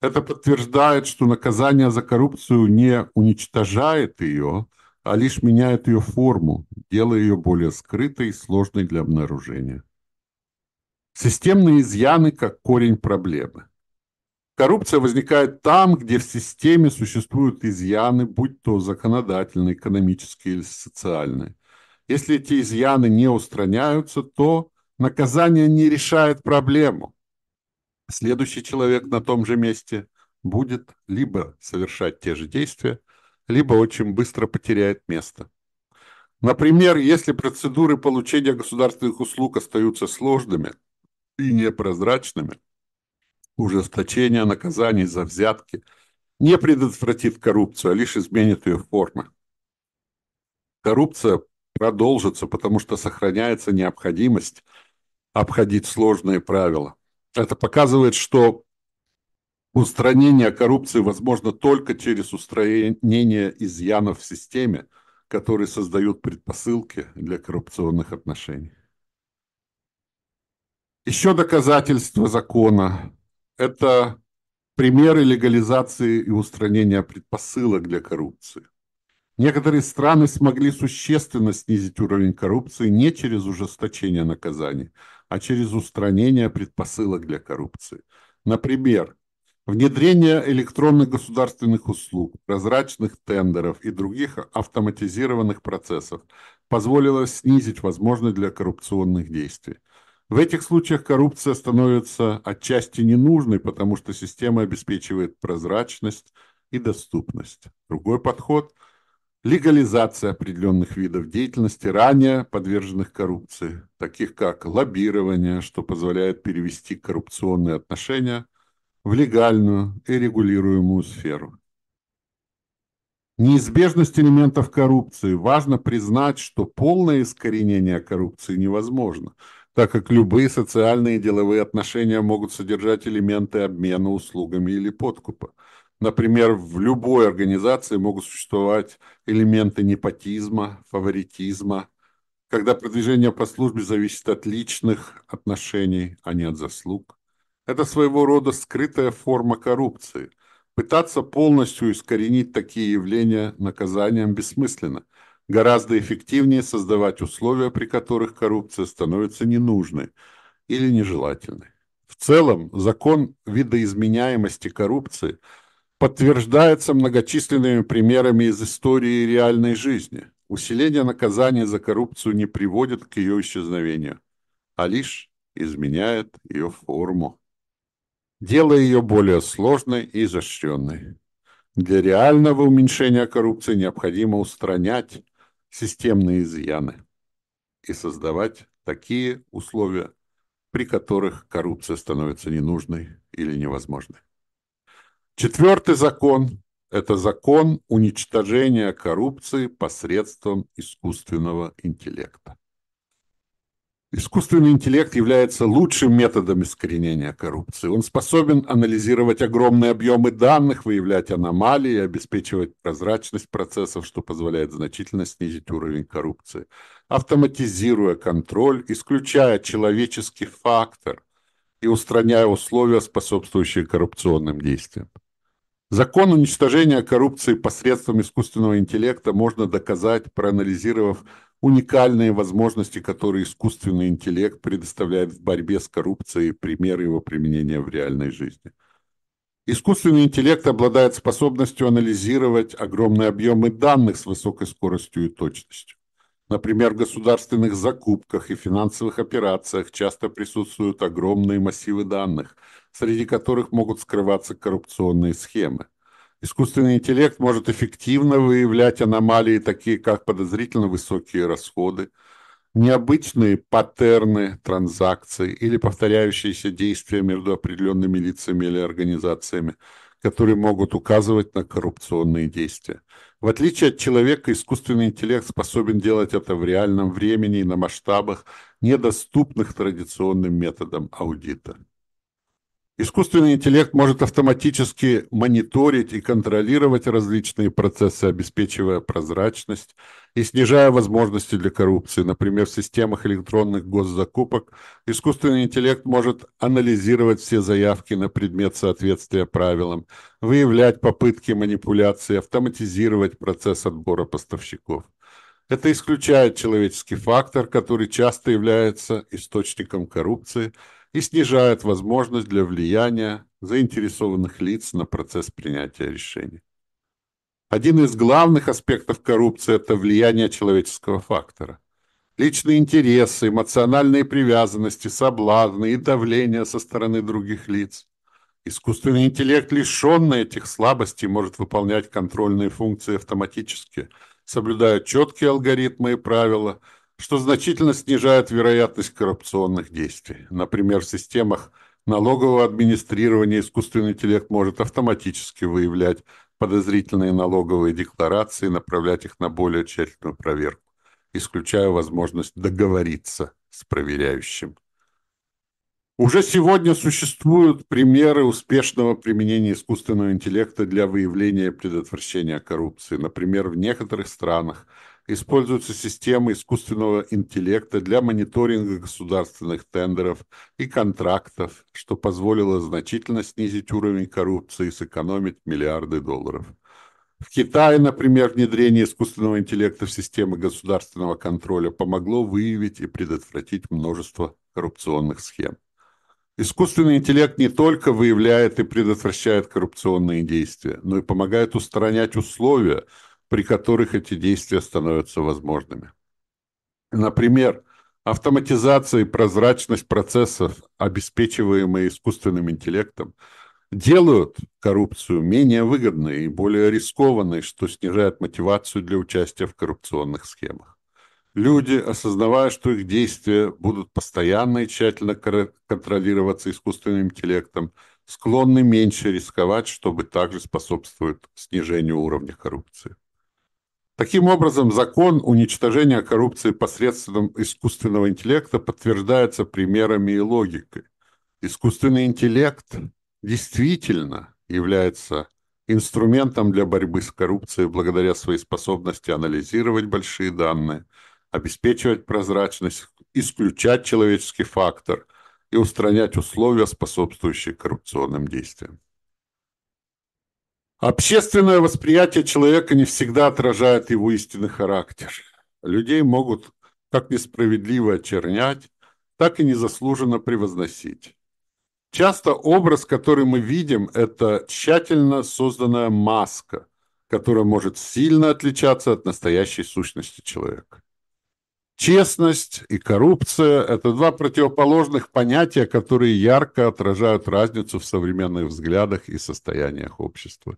Это подтверждает, что наказание за коррупцию не уничтожает ее, а лишь меняет ее форму, делая ее более скрытой и сложной для обнаружения. Системные изъяны как корень проблемы. Коррупция возникает там, где в системе существуют изъяны, будь то законодательные, экономические или социальные. Если эти изъяны не устраняются, то наказание не решает проблему. Следующий человек на том же месте будет либо совершать те же действия, либо очень быстро потеряет место. Например, если процедуры получения государственных услуг остаются сложными и непрозрачными – ужесточение наказаний за взятки не предотвратит коррупцию, а лишь изменит ее формы. Коррупция продолжится, потому что сохраняется необходимость обходить сложные правила. Это показывает, что устранение коррупции возможно только через устранение изъянов в системе, которые создают предпосылки для коррупционных отношений. Еще доказательство закона это примеры легализации и устранения предпосылок для коррупции. Некоторые страны смогли существенно снизить уровень коррупции не через ужесточение наказаний, а через устранение предпосылок для коррупции. Например, внедрение электронных государственных услуг, прозрачных тендеров и других автоматизированных процессов позволило снизить возможность для коррупционных действий. В этих случаях коррупция становится отчасти ненужной, потому что система обеспечивает прозрачность и доступность. Другой подход – легализация определенных видов деятельности, ранее подверженных коррупции, таких как лоббирование, что позволяет перевести коррупционные отношения в легальную и регулируемую сферу. Неизбежность элементов коррупции. Важно признать, что полное искоренение коррупции невозможно, так как любые социальные и деловые отношения могут содержать элементы обмена услугами или подкупа. Например, в любой организации могут существовать элементы непотизма, фаворитизма, когда продвижение по службе зависит от личных отношений, а не от заслуг. Это своего рода скрытая форма коррупции. Пытаться полностью искоренить такие явления наказанием бессмысленно. Гораздо эффективнее создавать условия, при которых коррупция становится ненужной или нежелательной. В целом, закон видоизменяемости коррупции – подтверждается многочисленными примерами из истории реальной жизни. Усиление наказания за коррупцию не приводит к ее исчезновению, а лишь изменяет ее форму, делая ее более сложной и изощренной. Для реального уменьшения коррупции необходимо устранять системные изъяны и создавать такие условия, при которых коррупция становится ненужной или невозможной. Четвертый закон – это закон уничтожения коррупции посредством искусственного интеллекта. Искусственный интеллект является лучшим методом искоренения коррупции. Он способен анализировать огромные объемы данных, выявлять аномалии обеспечивать прозрачность процессов, что позволяет значительно снизить уровень коррупции, автоматизируя контроль, исключая человеческий фактор и устраняя условия, способствующие коррупционным действиям. Закон уничтожения коррупции посредством искусственного интеллекта можно доказать, проанализировав уникальные возможности, которые искусственный интеллект предоставляет в борьбе с коррупцией, примеры его применения в реальной жизни. Искусственный интеллект обладает способностью анализировать огромные объемы данных с высокой скоростью и точностью. Например, в государственных закупках и финансовых операциях часто присутствуют огромные массивы данных, среди которых могут скрываться коррупционные схемы. Искусственный интеллект может эффективно выявлять аномалии, такие как подозрительно высокие расходы, необычные паттерны транзакций или повторяющиеся действия между определенными лицами или организациями, которые могут указывать на коррупционные действия. В отличие от человека, искусственный интеллект способен делать это в реальном времени и на масштабах, недоступных традиционным методам аудита. Искусственный интеллект может автоматически мониторить и контролировать различные процессы, обеспечивая прозрачность и снижая возможности для коррупции. Например, в системах электронных госзакупок искусственный интеллект может анализировать все заявки на предмет соответствия правилам, выявлять попытки манипуляции, автоматизировать процесс отбора поставщиков. Это исключает человеческий фактор, который часто является источником коррупции – и снижает возможность для влияния заинтересованных лиц на процесс принятия решений. Один из главных аспектов коррупции – это влияние человеческого фактора. Личные интересы, эмоциональные привязанности, соблазны и давление со стороны других лиц. Искусственный интеллект, лишенный этих слабостей, может выполнять контрольные функции автоматически, соблюдая четкие алгоритмы и правила – что значительно снижает вероятность коррупционных действий. Например, в системах налогового администрирования искусственный интеллект может автоматически выявлять подозрительные налоговые декларации направлять их на более тщательную проверку, исключая возможность договориться с проверяющим. Уже сегодня существуют примеры успешного применения искусственного интеллекта для выявления и предотвращения коррупции. Например, в некоторых странах используются системы искусственного интеллекта для мониторинга государственных тендеров и контрактов, что позволило значительно снизить уровень коррупции и сэкономить миллиарды долларов. В Китае, например, внедрение искусственного интеллекта в системы государственного контроля помогло выявить и предотвратить множество коррупционных схем. Искусственный интеллект не только выявляет и предотвращает коррупционные действия, но и помогает устранять условия, при которых эти действия становятся возможными. Например, автоматизация и прозрачность процессов, обеспечиваемые искусственным интеллектом, делают коррупцию менее выгодной и более рискованной, что снижает мотивацию для участия в коррупционных схемах. Люди, осознавая, что их действия будут постоянно и тщательно контролироваться искусственным интеллектом, склонны меньше рисковать, чтобы также способствовать снижению уровня коррупции. Таким образом, закон уничтожения коррупции посредством искусственного интеллекта подтверждается примерами и логикой. Искусственный интеллект действительно является инструментом для борьбы с коррупцией благодаря своей способности анализировать большие данные, обеспечивать прозрачность, исключать человеческий фактор и устранять условия, способствующие коррупционным действиям. Общественное восприятие человека не всегда отражает его истинный характер. Людей могут как несправедливо очернять, так и незаслуженно превозносить. Часто образ, который мы видим, это тщательно созданная маска, которая может сильно отличаться от настоящей сущности человека. Честность и коррупция – это два противоположных понятия, которые ярко отражают разницу в современных взглядах и состояниях общества.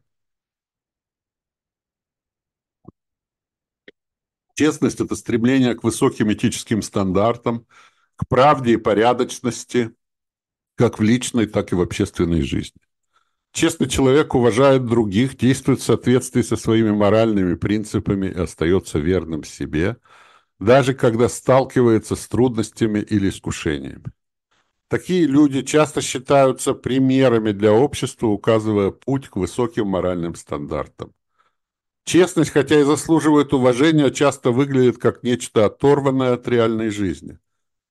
Честность – это стремление к высоким этическим стандартам, к правде и порядочности, как в личной, так и в общественной жизни. Честный человек уважает других, действует в соответствии со своими моральными принципами и остается верным себе, даже когда сталкивается с трудностями или искушениями. Такие люди часто считаются примерами для общества, указывая путь к высоким моральным стандартам. Честность, хотя и заслуживает уважения, часто выглядит как нечто оторванное от реальной жизни –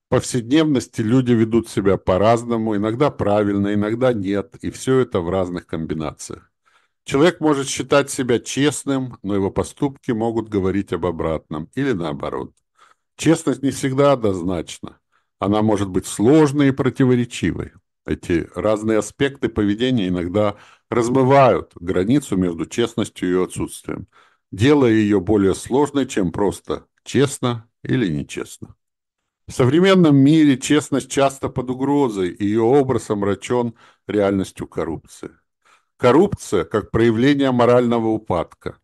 повседневности люди ведут себя по-разному, иногда правильно, иногда нет, и все это в разных комбинациях. Человек может считать себя честным, но его поступки могут говорить об обратном или наоборот. Честность не всегда однозначна. Она может быть сложной и противоречивой. Эти разные аспекты поведения иногда размывают границу между честностью и отсутствием, делая ее более сложной, чем просто честно или нечестно. В современном мире честность часто под угрозой, и ее образ омрачен реальностью коррупции. Коррупция как проявление морального упадка.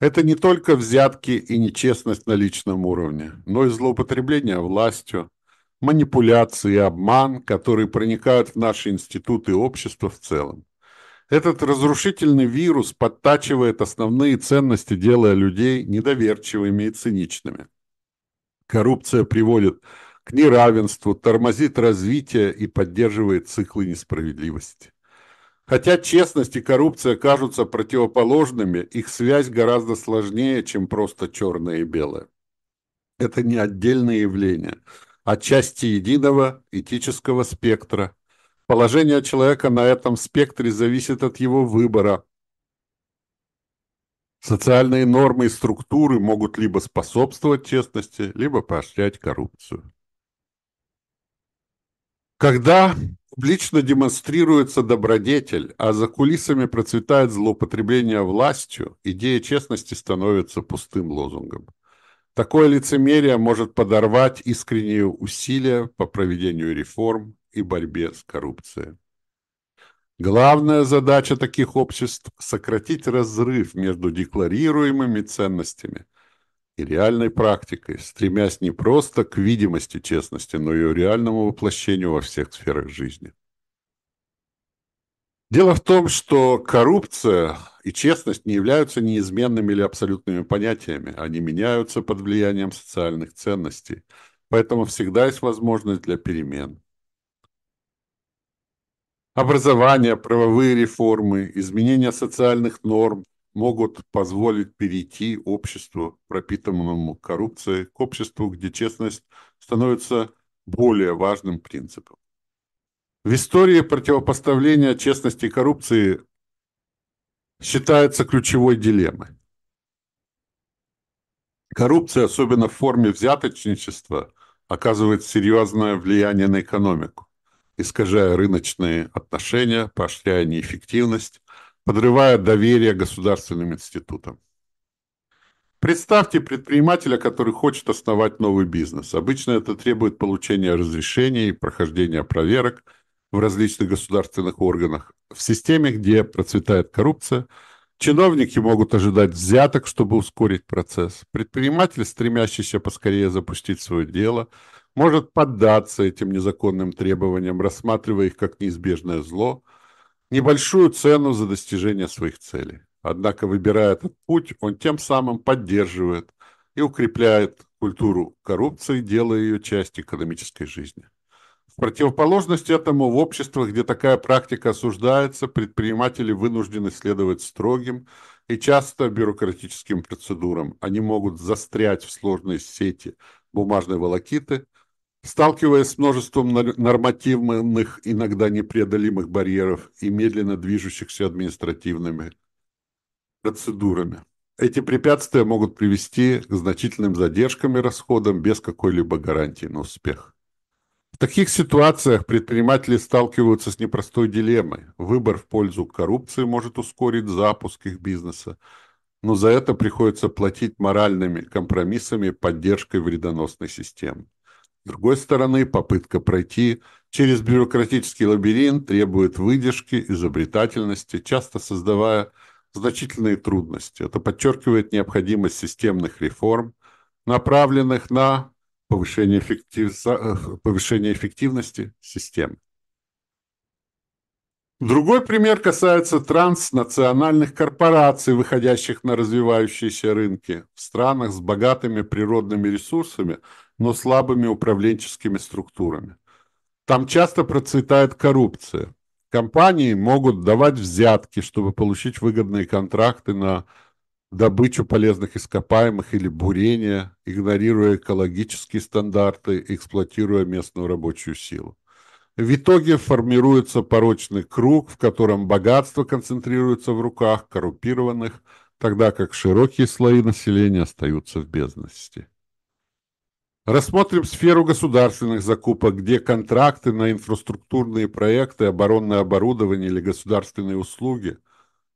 Это не только взятки и нечестность на личном уровне, но и злоупотребление властью, манипуляции обман, которые проникают в наши институты и общество в целом. Этот разрушительный вирус подтачивает основные ценности, делая людей недоверчивыми и циничными. Коррупция приводит к неравенству, тормозит развитие и поддерживает циклы несправедливости. Хотя честность и коррупция кажутся противоположными, их связь гораздо сложнее, чем просто черное и белое. Это не отдельные явления, а части единого этического спектра. Положение человека на этом спектре зависит от его выбора, Социальные нормы и структуры могут либо способствовать честности, либо поощрять коррупцию. Когда публично демонстрируется добродетель, а за кулисами процветает злоупотребление властью, идея честности становится пустым лозунгом. Такое лицемерие может подорвать искренние усилия по проведению реформ и борьбе с коррупцией. Главная задача таких обществ – сократить разрыв между декларируемыми ценностями и реальной практикой, стремясь не просто к видимости честности, но и реальному воплощению во всех сферах жизни. Дело в том, что коррупция и честность не являются неизменными или абсолютными понятиями. Они меняются под влиянием социальных ценностей. Поэтому всегда есть возможность для перемен. Образование, правовые реформы, изменения социальных норм могут позволить перейти обществу, пропитанному коррупцией, к обществу, где честность становится более важным принципом. В истории противопоставления честности и коррупции считается ключевой дилеммой. Коррупция, особенно в форме взяточничества, оказывает серьезное влияние на экономику искажая рыночные отношения, поощряя неэффективность, подрывая доверие государственным институтам. Представьте предпринимателя, который хочет основать новый бизнес. Обычно это требует получения разрешений прохождения проверок, в различных государственных органах. В системе, где процветает коррупция, чиновники могут ожидать взяток, чтобы ускорить процесс. Предприниматель, стремящийся поскорее запустить свое дело, может поддаться этим незаконным требованиям, рассматривая их как неизбежное зло, небольшую цену за достижение своих целей. Однако, выбирая этот путь, он тем самым поддерживает и укрепляет культуру коррупции, делая ее часть экономической жизни. В противоположность этому, в обществах, где такая практика осуждается, предприниматели вынуждены следовать строгим и часто бюрократическим процедурам. Они могут застрять в сложной сети бумажной волокиты, сталкиваясь с множеством нормативных, иногда непреодолимых барьеров и медленно движущихся административными процедурами. Эти препятствия могут привести к значительным задержкам и расходам без какой-либо гарантии на успех. В таких ситуациях предприниматели сталкиваются с непростой дилеммой. Выбор в пользу коррупции может ускорить запуск их бизнеса, но за это приходится платить моральными компромиссами поддержкой вредоносной системы. С другой стороны, попытка пройти через бюрократический лабиринт требует выдержки, изобретательности, часто создавая значительные трудности. Это подчеркивает необходимость системных реформ, направленных на повышение, эффектив... Э, повышение эффективности системы. Другой пример касается транснациональных корпораций, выходящих на развивающиеся рынки в странах с богатыми природными ресурсами, но слабыми управленческими структурами. Там часто процветает коррупция. Компании могут давать взятки, чтобы получить выгодные контракты на добычу полезных ископаемых или бурение, игнорируя экологические стандарты, эксплуатируя местную рабочую силу. В итоге формируется порочный круг, в котором богатство концентрируется в руках коррумпированных, тогда как широкие слои населения остаются в бедности. Рассмотрим сферу государственных закупок, где контракты на инфраструктурные проекты, оборонное оборудование или государственные услуги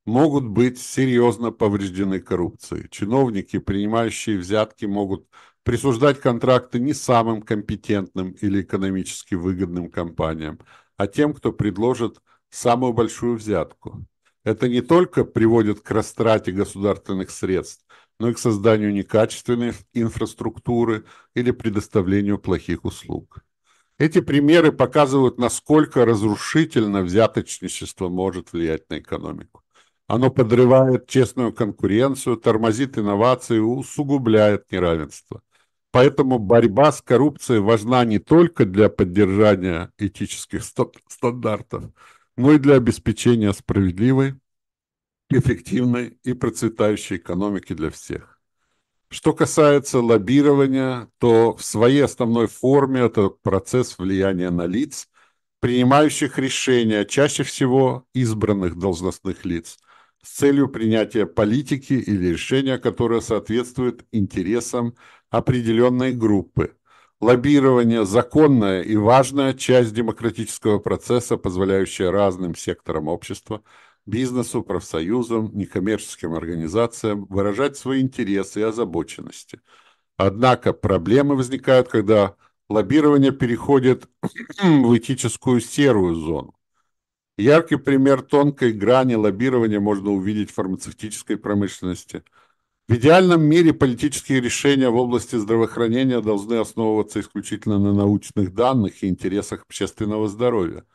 могут быть серьезно повреждены коррупцией. Чиновники, принимающие взятки, могут присуждать контракты не самым компетентным или экономически выгодным компаниям, а тем, кто предложит самую большую взятку. Это не только приводит к растрате государственных средств, но и к созданию некачественной инфраструктуры или предоставлению плохих услуг. Эти примеры показывают, насколько разрушительно взяточничество может влиять на экономику. Оно подрывает честную конкуренцию, тормозит инновации усугубляет неравенство. Поэтому борьба с коррупцией важна не только для поддержания этических стандартов, но и для обеспечения справедливой эффективной и процветающей экономики для всех. Что касается лоббирования, то в своей основной форме это процесс влияния на лиц, принимающих решения, чаще всего избранных должностных лиц, с целью принятия политики или решения, которое соответствует интересам определенной группы. Лоббирование – законная и важная часть демократического процесса, позволяющая разным секторам общества – бизнесу, профсоюзам, некоммерческим организациям выражать свои интересы и озабоченности. Однако проблемы возникают, когда лоббирование переходит в этическую серую зону. Яркий пример тонкой грани лоббирования можно увидеть в фармацевтической промышленности. В идеальном мире политические решения в области здравоохранения должны основываться исключительно на научных данных и интересах общественного здоровья –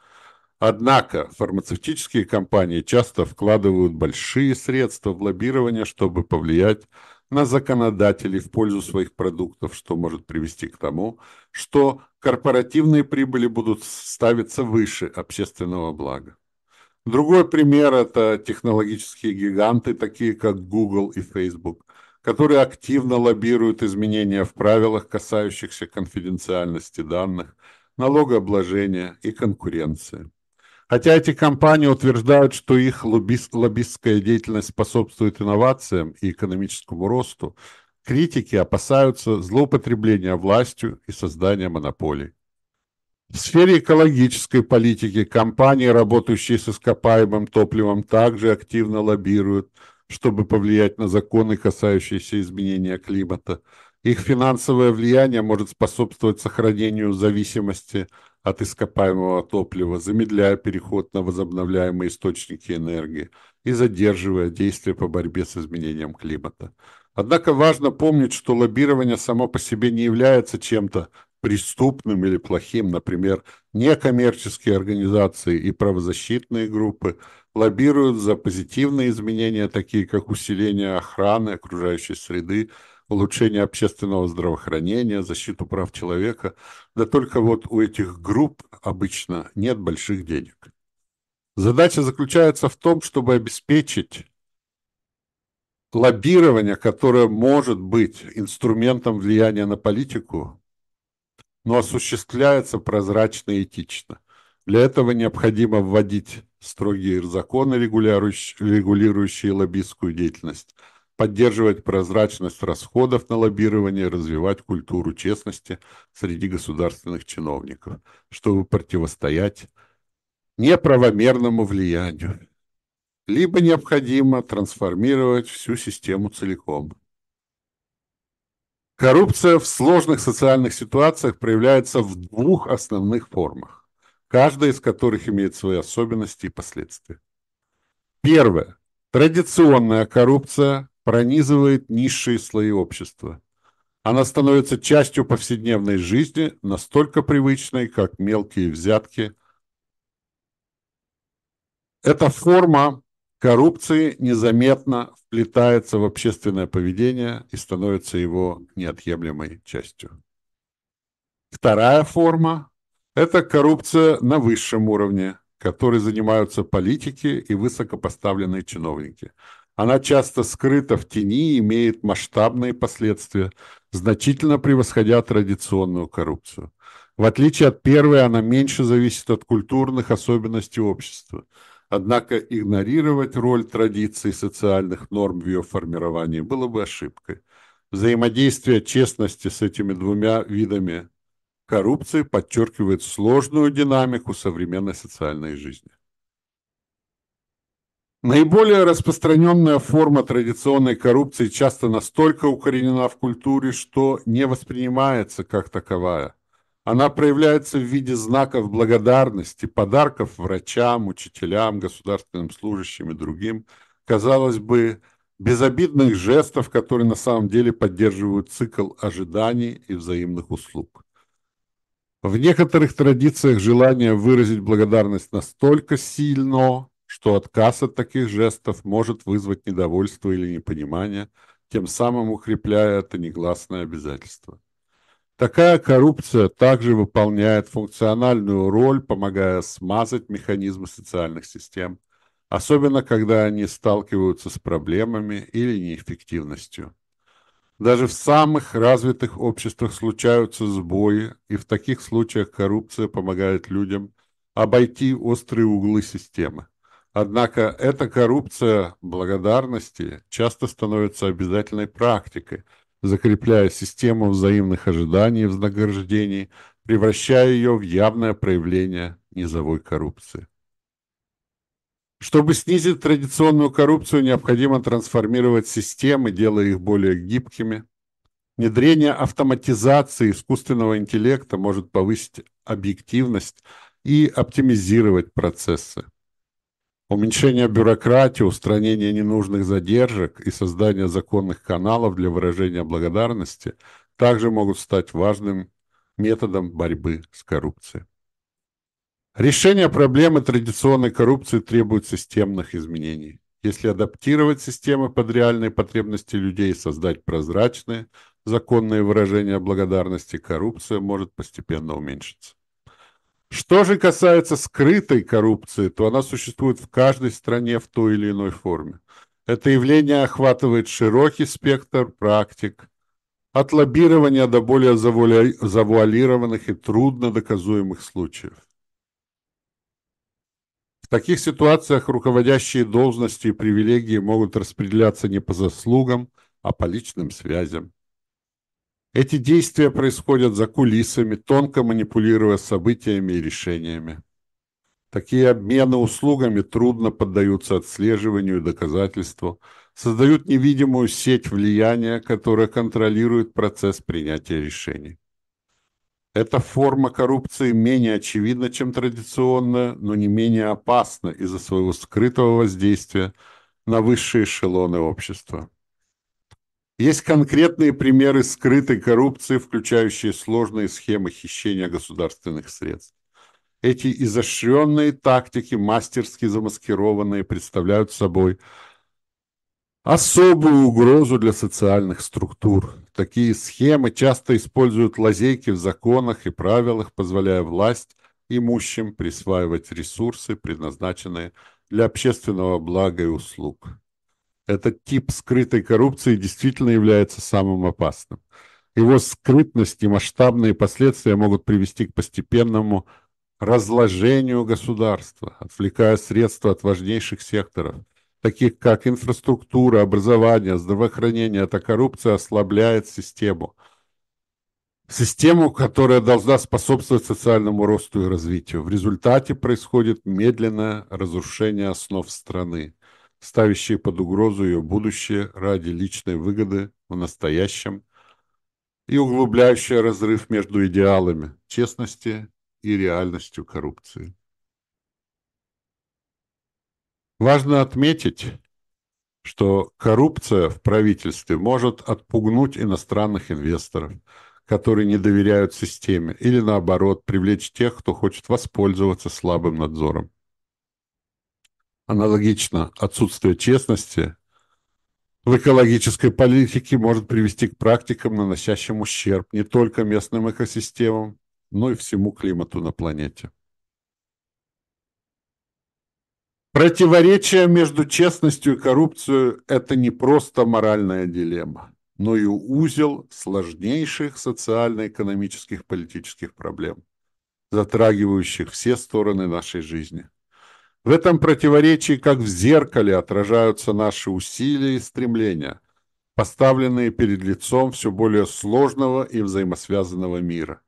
Однако фармацевтические компании часто вкладывают большие средства в лоббирование, чтобы повлиять на законодателей в пользу своих продуктов, что может привести к тому, что корпоративные прибыли будут ставиться выше общественного блага. Другой пример – это технологические гиганты, такие как Google и Facebook, которые активно лоббируют изменения в правилах, касающихся конфиденциальности данных, налогообложения и конкуренции. Хотя эти компании утверждают, что их лоббист, лоббистская деятельность способствует инновациям и экономическому росту, критики опасаются злоупотребления властью и создания монополий. В сфере экологической политики компании, работающие с ископаемым топливом, также активно лоббируют, чтобы повлиять на законы, касающиеся изменения климата. Их финансовое влияние может способствовать сохранению зависимости от ископаемого топлива, замедляя переход на возобновляемые источники энергии и задерживая действия по борьбе с изменением климата. Однако важно помнить, что лоббирование само по себе не является чем-то преступным или плохим. Например, некоммерческие организации и правозащитные группы лоббируют за позитивные изменения, такие как усиление охраны окружающей среды, улучшение общественного здравоохранения, защиту прав человека. Да только вот у этих групп обычно нет больших денег. Задача заключается в том, чтобы обеспечить лоббирование, которое может быть инструментом влияния на политику, но осуществляется прозрачно и этично. Для этого необходимо вводить строгие законы, регулирующие лоббистскую деятельность, поддерживать прозрачность расходов на лоббирование, развивать культуру честности среди государственных чиновников, чтобы противостоять неправомерному влиянию. Либо необходимо трансформировать всю систему целиком. Коррупция в сложных социальных ситуациях проявляется в двух основных формах, каждая из которых имеет свои особенности и последствия. Первое. Традиционная коррупция пронизывает низшие слои общества. Она становится частью повседневной жизни, настолько привычной, как мелкие взятки. Эта форма коррупции незаметно вплетается в общественное поведение и становится его неотъемлемой частью. Вторая форма – это коррупция на высшем уровне, которой занимаются политики и высокопоставленные чиновники. Она часто скрыта в тени и имеет масштабные последствия, значительно превосходя традиционную коррупцию. В отличие от первой, она меньше зависит от культурных особенностей общества – Однако игнорировать роль традиций социальных норм в ее формировании было бы ошибкой. Взаимодействие честности с этими двумя видами коррупции подчеркивает сложную динамику современной социальной жизни. Наиболее распространенная форма традиционной коррупции часто настолько укоренена в культуре, что не воспринимается как таковая – она проявляется в виде знаков благодарности, подарков врачам, учителям, государственным служащим и другим. Казалось бы, безобидных жестов, которые на самом деле поддерживают цикл ожиданий и взаимных услуг. В некоторых традициях желание выразить благодарность настолько сильно, что отказ от таких жестов может вызвать недовольство или непонимание, тем самым укрепляя это негласное обязательство. Такая коррупция также выполняет функциональную роль, помогая смазать механизмы социальных систем, особенно когда они сталкиваются с проблемами или неэффективностью. Даже в самых развитых обществах случаются сбои, и в таких случаях коррупция помогает людям обойти острые углы системы. Однако эта коррупция благодарности часто становится обязательной практикой – закрепляя систему взаимных ожиданий и вознаграждений, превращая ее в явное проявление низовой коррупции. Чтобы снизить традиционную коррупцию, необходимо трансформировать системы, делая их более гибкими. Внедрение автоматизации искусственного интеллекта может повысить объективность и оптимизировать процессы. Уменьшение бюрократии, устранение ненужных задержек и создание законных каналов для выражения благодарности также могут стать важным методом борьбы с коррупцией. Решение проблемы традиционной коррупции требует системных изменений. Если адаптировать системы под реальные потребности людей и создать прозрачные, законные выражения благодарности, коррупция может постепенно уменьшиться. Что же касается скрытой коррупции, то она существует в каждой стране в той или иной форме. Это явление охватывает широкий спектр практик, от лоббирования до более завуалированных и трудно доказуемых случаев. В таких ситуациях руководящие должности и привилегии могут распределяться не по заслугам, а по личным связям. Эти действия происходят за кулисами, тонко манипулируя событиями и решениями. Такие обмены услугами трудно поддаются отслеживанию и доказательству, создают невидимую сеть влияния, которая контролирует процесс принятия решений. Эта форма коррупции менее очевидна, чем традиционная, но не менее опасна из-за своего скрытого воздействия на высшие эшелоны общества. Есть конкретные примеры скрытой коррупции, включающие сложные схемы хищения государственных средств. Эти изощренные тактики, мастерски замаскированные, представляют собой особую угрозу для социальных структур. Такие схемы часто используют лазейки в законах и правилах, позволяя власть имущим присваивать ресурсы, предназначенные для общественного блага и услуг. Этот тип скрытой коррупции действительно является самым опасным. Его скрытность и масштабные последствия могут привести к постепенному разложению государства, отвлекая средства от важнейших секторов, таких как инфраструктура, образование, здравоохранение. Эта коррупция ослабляет систему. Систему, которая должна способствовать социальному росту и развитию. В результате происходит медленное разрушение основ страны ставящие под угрозу ее будущее ради личной выгоды в настоящем и углубляющие разрыв между идеалами честности и реальностью коррупции. Важно отметить, что коррупция в правительстве может отпугнуть иностранных инвесторов, которые не доверяют системе, или наоборот, привлечь тех, кто хочет воспользоваться слабым надзором. Аналогично, отсутствие честности в экологической политике может привести к практикам, наносящим ущерб не только местным экосистемам, но и всему климату на планете. Противоречие между честностью и коррупцией – это не просто моральная дилемма, но и узел сложнейших социально-экономических политических проблем, затрагивающих все стороны нашей жизни – в этом противоречии, как в зеркале, отражаются наши усилия и стремления, поставленные перед лицом все более сложного и взаимосвязанного мира.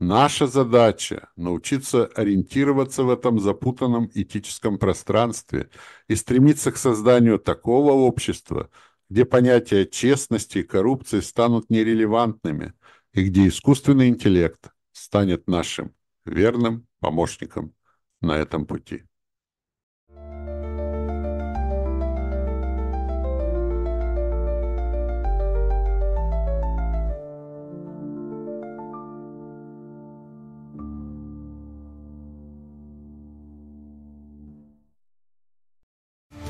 Наша задача – научиться ориентироваться в этом запутанном этическом пространстве и стремиться к созданию такого общества, где понятия честности и коррупции станут нерелевантными и где искусственный интеллект станет нашим верным помощником на этом пути.